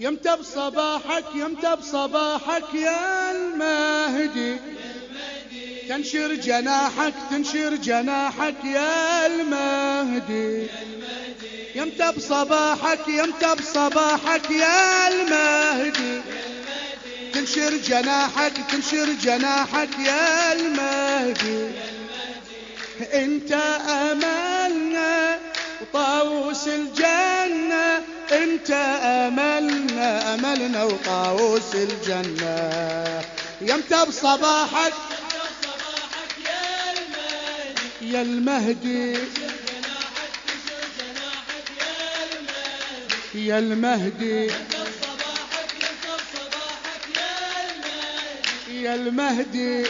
يمتى بصباحك يمتى بصباحك يا المهدي. تنشر جناحك تنشر جناحك يا المهدي. يمتى بصباحك يمتى بصباحك يا المهدي. تنشر جناحك تنشر جناحك يا المهدي. انت املنا وطاووس الجنة إنت أملنا أملنا وطاووس الجنة. يمتى بصباحك؟ يا المهدي. يا المهدي. يا المهدي.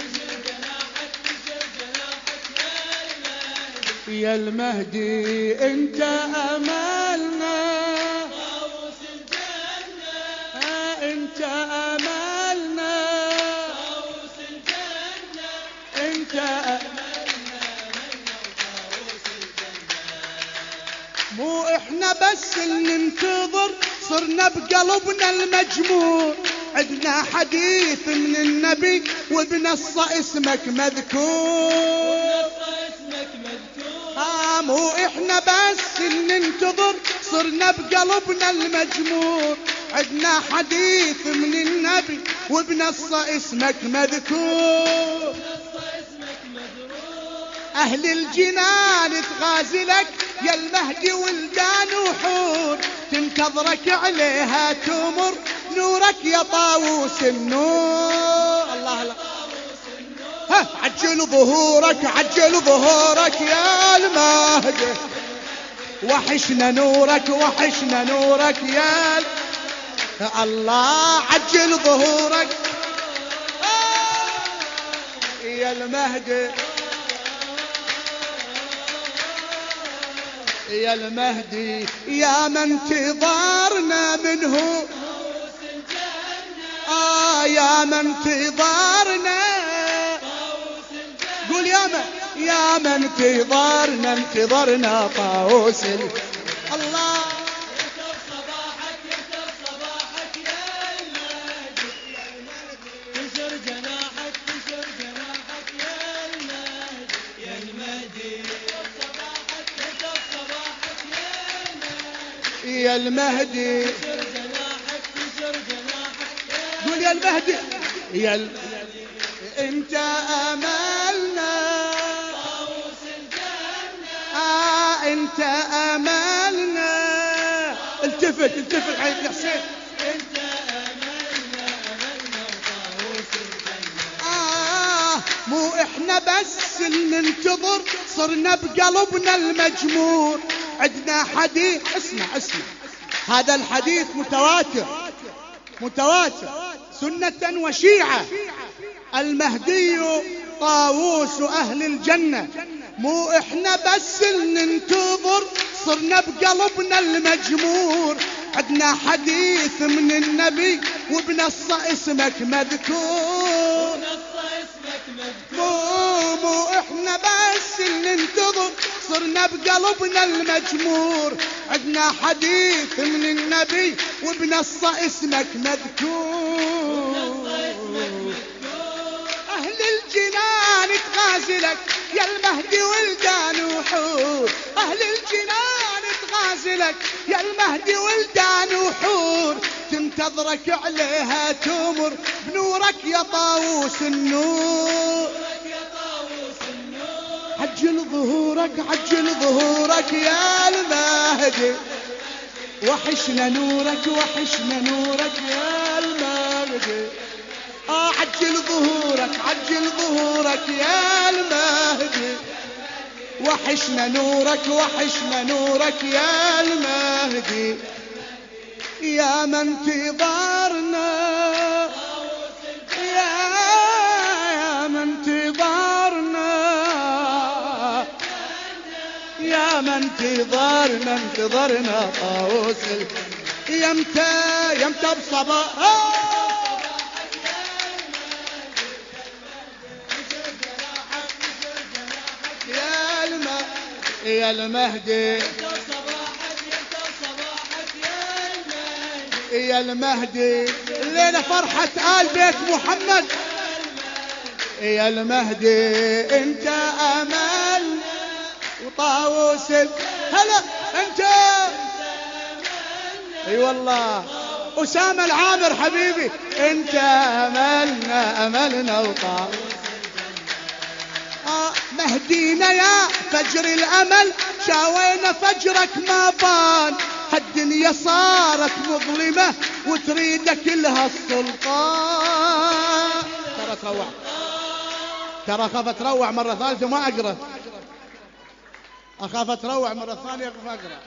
يا المهدي انت املنا آه، انت املنا انت مو إحنا بس اللي ننتظر صرنا بقلبنا المجموع. عندنا حديث من النبي وبنص اسمك مذكور. مو إحنا بس ننتظر صرنا بقلبنا المجموع. عندنا حديث من النبي وبنص اسمك مذكور. أهل الجنان تغازلك يا المهدي ولدان وحور. تنتظرك عليها تمر نورك يا طاووس النور. الله الله. عجل ظهورك عجل ظهورك يا وحشنا نورك وحشنا نورك يا ال- يا الله عجل ظهورك. يا المهدي يا المهدي يا من انتظارنا منه. آه يا من انتظارنا يا من انتظارنا انتظرنا طاووس ال- الله. يا المهدي. قول يا المهدي. يا. انت املنا انت آملنا. التفت التفت يا حسين انت املنا املنا وطاووس آه مو إحنا بس اللي ننتظر صرنا بقلبنا المجمور عندنا حديث اسمع اسمع. هذا الحديث متواتر متواتر. سنة وشيعة. المهدي طاووس أهل الجنة. مو إحنا بس ننتظر صرنا بقلبنا المجمور. عندنا حديث من النبي وبنص اسمك مذكور. مو مو إحنا بس ننتظر صرنا بقلبنا المجمور. عندنا حديث من النبي وبنص اسمك مذكور. أهل الجنان تغازلك. يا المهدي ولدان وحور أهل الجنان تغازلك. يا المهدي ولدان وحور تنتظرك عليها تمر بنورك يا طاووس النور. عجل ظهورك عجل ظهورك يا المهدي. وحشنا نورك وحشنا نورك يا المهدي. عجل ظهورك عجل ظهورك يا المهدي. وحشنا نورك وحشنا نورك يا المهدي. يا من انتظارنا يا من انتظارنا يا من انتظارنا انتظرنا طاووس يمتى يمتى بصباح. يا المهدي. يا المهدي. الليلة فرحة آل بيت محمد. يا المهدي. انت آمل وطاووس. ال- هلا انت. اي والله. أسامة العامر حبيبي. انت آملنا آملنا وطاووس. آه، مهدينا يا فجر الأمل شاوينا فجرك ما بان. هالدنيا صارت مظلمة وتريد كلها السلطان ترى تروع ترى خاف تروع مرة ثالثه ما أقرأ. أخاف تروع مرة ثانية اخاف أقرأ.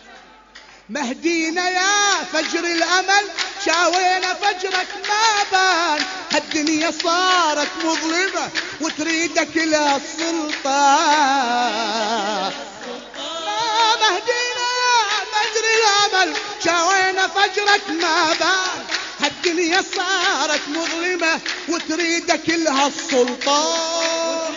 مهدينا يا فجر الأمل شاوينا فجرك ما بان. هالدنيا صارت مظلمة وتريدك لها السلطان ما مهدينا يا فجر الامل شاوينا فجرك ما بان هالدنيا صارت مظلمة وتريدك لها السلطان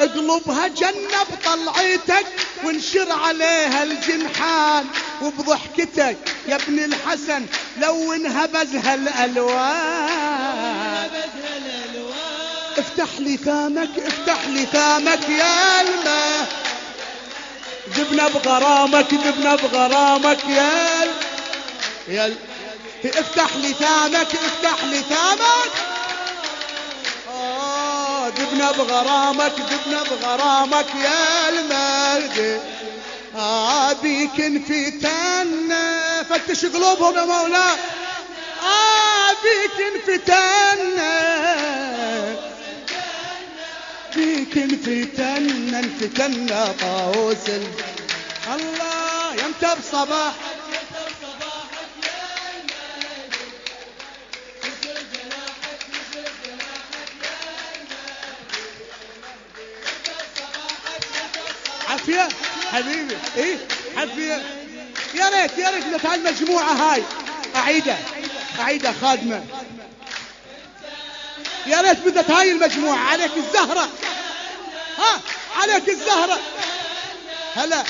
اقلبها جنة بطلعتك وانشر عليها الجنحان. وبضحكتك يا ابن الحسن لونها بزها الألوان. بدها الالوان افتح لي ثامك افتح لي ثامك يا الماء جبنا بغرامك جبنا بغرامك يا ال... يا ال... افتح لي ثامك افتح لي ثامك آه جبنا بغرامك جبنا بغرامك يا المهدي آه بيك انفتنا فتش قلوبهم يا مولاي آه بيك انفتنا فيك انفتنا انفتنا طاووس. ال- الله يمتى بصباح عافية. حبيبي. إيه؟ عافية يا ريت يا ريت مثل هالمجموعة هاي. أعيدها. أعيدها خادمة. يا ريت بدت هاي المجموعة. عليك الزهرة. ها؟ عليك الزهرة. هلا.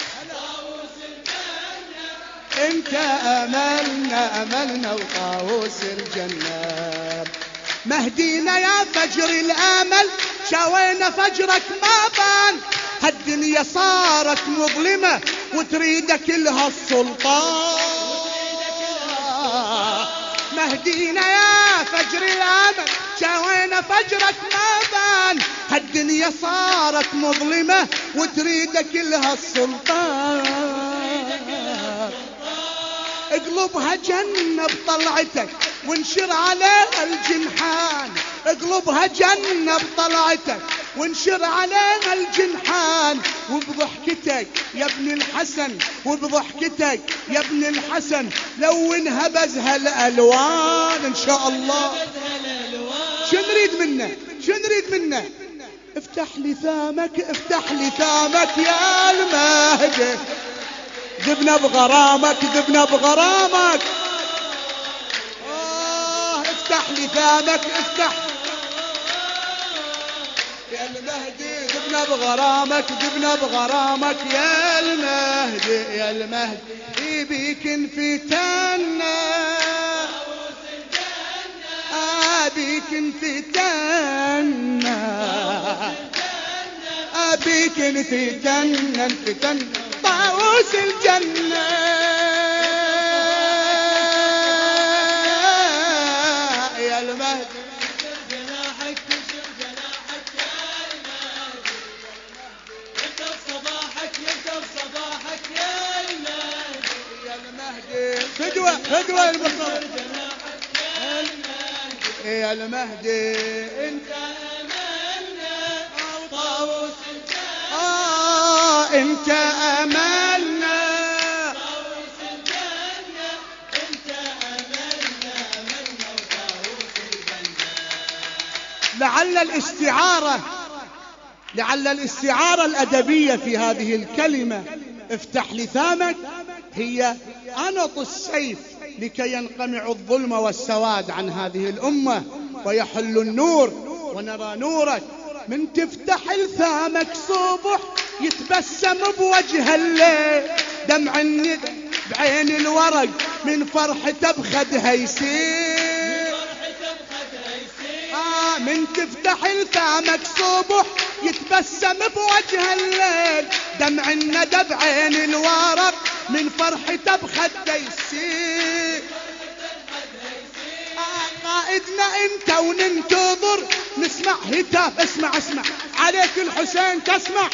انت آملنا آملنا وطاووس الجنة. مهدينا يا فجر الآمل شاوينا فجرك ما هالدنيا صارت مظلمة وتريدك لها السلطان مهدينا يا فجر الأمل شاوينا فجرك ما بان هالدنيا صارت مظلمة وتريدك لها السلطان اقلبها جنة بطلعتك وانشر عليها الجنحان. اقلبها جنة بطلعتك. وانشر عليها الجنحان. وبضحكتك يا ابن الحسن وبضحكتك يا ابن الحسن. لونها بزها الألوان إن شاء الله. شو نريد منه؟ شو نريد منه؟ افتح لي ثامك افتح لي ثامك يا المهدي. ذبنا بغرامك ذبنا بغرامك. آه افتح لي ثامك افتح يا المهدي ذبنا بغرامك ذبنا بغرامك يا المهدي يا المهدي. بيك انفتنا أبيك انفتنا أبيك انفتنا انفتنا طاووس الجنة. يا المهدي. فدوة المصطفى. جناحك يا المهدي أنت أملنا. طاووس الجنة آه أنت أملنا. طاووس الجنة أنت أملنا. أملنا وطاووس الجنة لعل الاستعارة لعل الاستعارة الأدبية في هذه الكلمة. افتح لثامك هي أنط السيف. لكي ينقمع الظلم والسواد عن هذه الأمة ويحل النور ونرى نورك من تفتح لثامك صبح يتبسم بوجه الليل. دمع بعين الورق من فرحته بخدها يسير آه من تفتح لفمك صبح يتبسم بوجه الليل. دمع الندى بعين الورق من فرحته بخده يسير آه قائدنا انت وننتظر نسمع هتاف اسمع اسمع. عليك الحسين تسمع.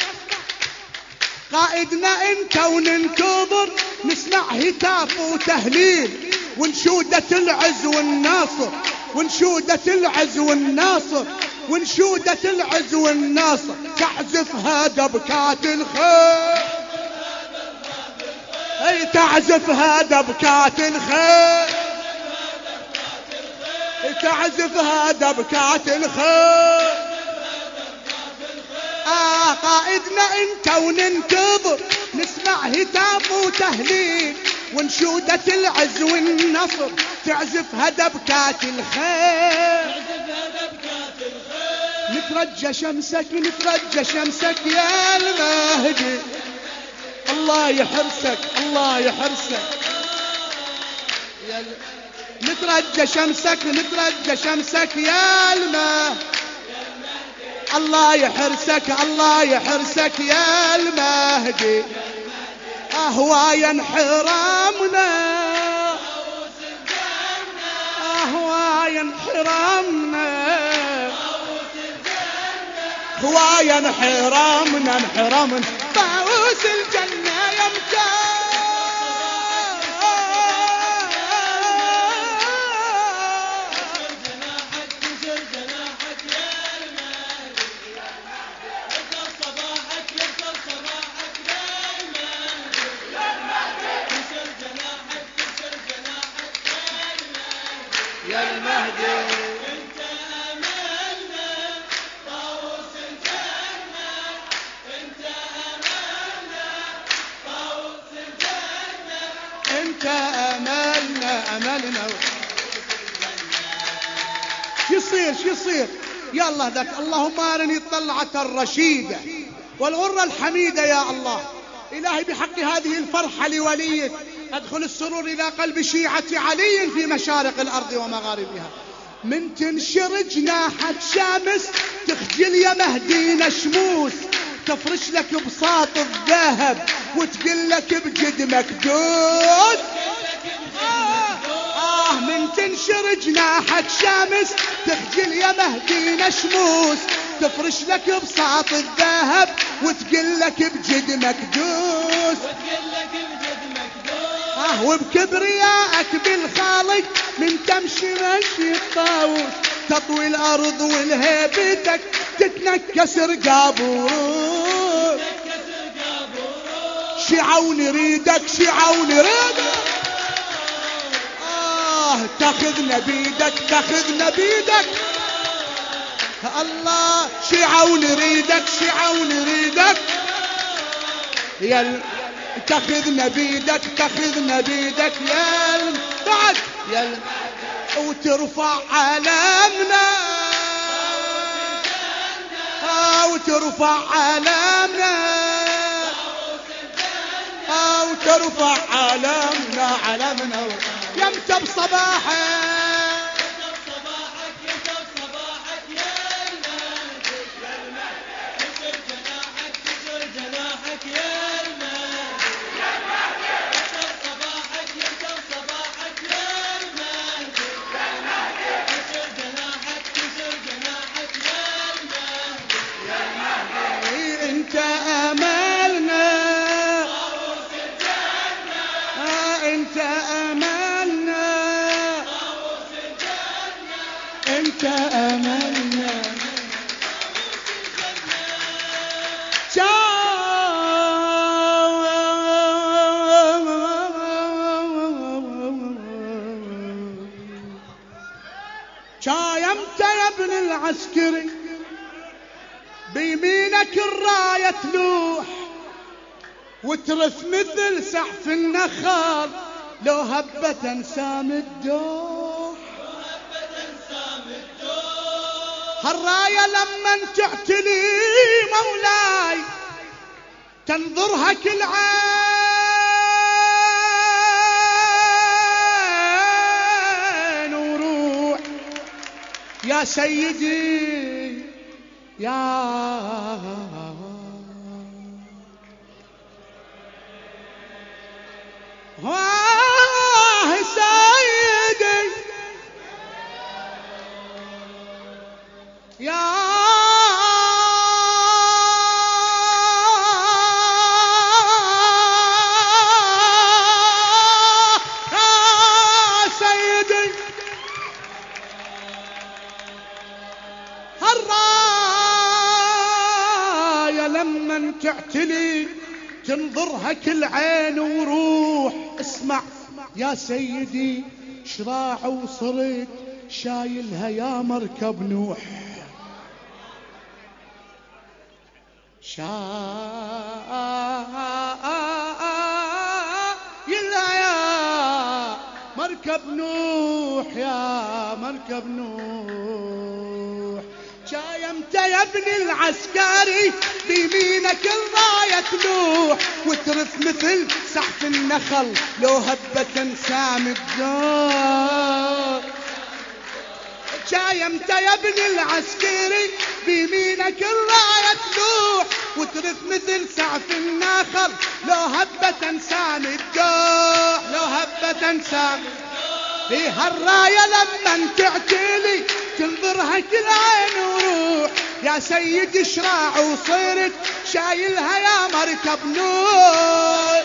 قائدنا انت وننتظر نسمع هتاف وتهليل. ونشودة العز والناصر. ونشودة العز والناصر. ونشودة العز والناصر. تعزفها دبكات الخير. أي تعزفها دبكات الخير؟ تعزفها دبكات الخير؟ آه قائدنا انت وننتظر نسمع هتاف وتهليل ونشودة العز والنصر تعزفها دبكات الخير تعزفها دبكات الخير. نترجى شمسك نترجى شمسك يا المهدي. الله يحرسك الله يحرسك. نترجى شمسك نترجى شمسك يا المهدي الله يحرسك الله يحرسك يا المهدي. أهوايا انحرامنا أهوايا انحرامنا هوايا انحرامنا انحرامنا املنا شو يصير شو يصير. يلا ذاك. اللهم أرني الطلعة الرشيدة والغرة الحميدة يا الله. إلهي بحق هذه الفرحة لوليك أدخل السرور إلى قلب شيعة علي في مشارق الأرض ومغاربها. من تنشر جناحك شمس تخجل يا مهدينا شموس تفرش لك بساط الذهب وتقول لك بجد من تنشر جناحك شمس تخجل يا مهدينا شموس تفرش لك بساط الذهب وتقول لك بجد مكدوس. آه وبكبريائك بالخالق من تمشي مشي الطاووس. تطوي الأرض والهيبتك تتنكس قابوس شعوا نريدك شعوا نريدك آه تاخذنا بيدك تاخذنا بيدك الله شعوا نريدك شعوا نريدك يا. تاخذنا بيدك تاخذنا بيدك يا. بعد يا. وترفع علامنا آه وترفع علامنا آه وترفع علامنا علامنا يمتى بصباحك العسكري بيمينك الراية تلوح وترث مثل سعف النخال لو هبة سام الدوح. هالراية لما تعتلي مولاي تنظرها كل عين يا سيدي يا واه وصرت شايلها يا مركب نوح. شايلها يا مركب نوح يا مركب نوح. شايمت يا ابن العسكري بيمينك الراية تلوح. وترف مثل سحف النخل لو هبة سام الدار شايمت يا ابن العسكري بيمينك الراية تلوح وترف مثل سعف النخل لو هبة سام الدوح. لو هبة سام في هالراية لما تعتلي تنظرها كل عين وروح. يا سيدي شراع وصرت شايلها يا مركب نور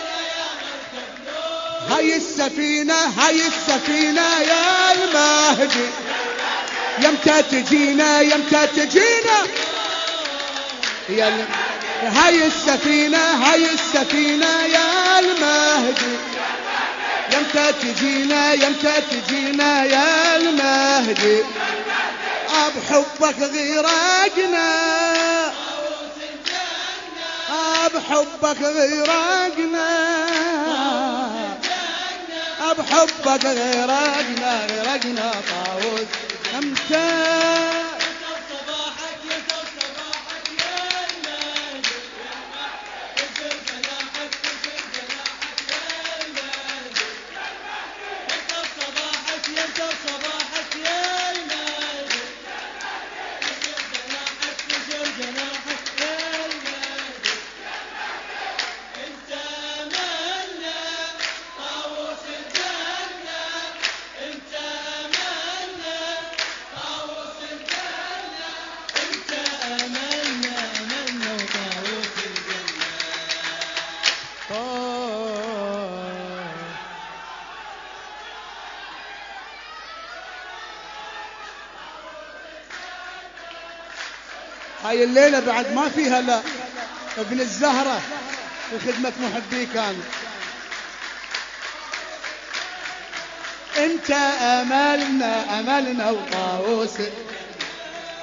هاي السفينة هاي السفينة يا المهدي. يمتى تجينا يمتى تجينا يا. هاي السفينة هاي السفينة يا المهدي. يمتى تجينا يمتى تجينا يا المهدي. بحبك غيرقنا. بحبك غيرقنا. بحبك غيرقنا غيرقنا طاووس. إمتى هاي الليلة بعد ما فيها لا. ابن الزهرة وخدمة محبي كان انت املنا املنا وطاووس.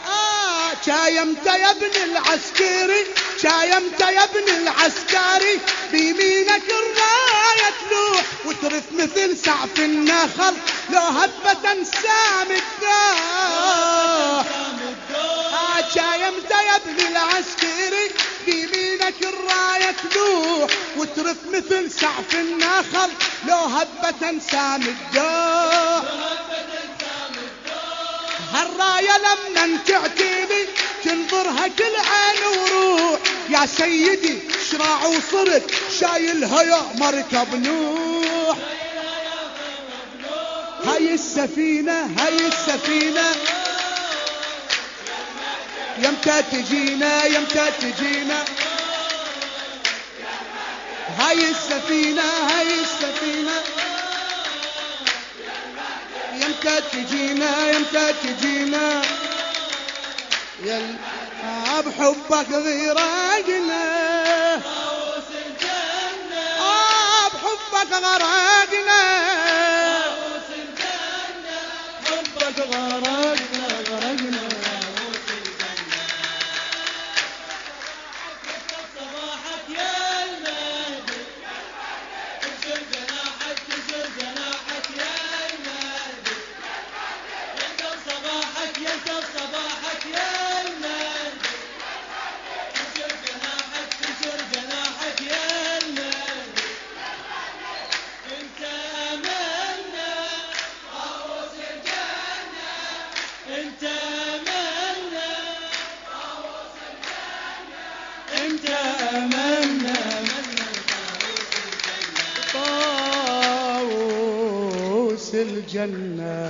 آه شايمت يا ابن العسكري شايمت يا ابن العسكري. بيمينك الراية تلوح وترف مثل سعف النخل. لو هبة سام الدار ابن العسكري بيمينك الراية تلوح وترف مثل سعف النخل. لو هبة سام الدار هالراية لما تعتني تنظرها كل عين وروح. يا سيدي شراع وصرت شايلها يا مركب نوح. هاي السفينة هاي السفينة. يمتى تجينا يمتى تجينا. هاي السفينة هاي السفينة. يمتى تجينا يمتى تجينا. آه بحبك غرقنا آه بحبك غرقنا حبك غرقنا الجنة.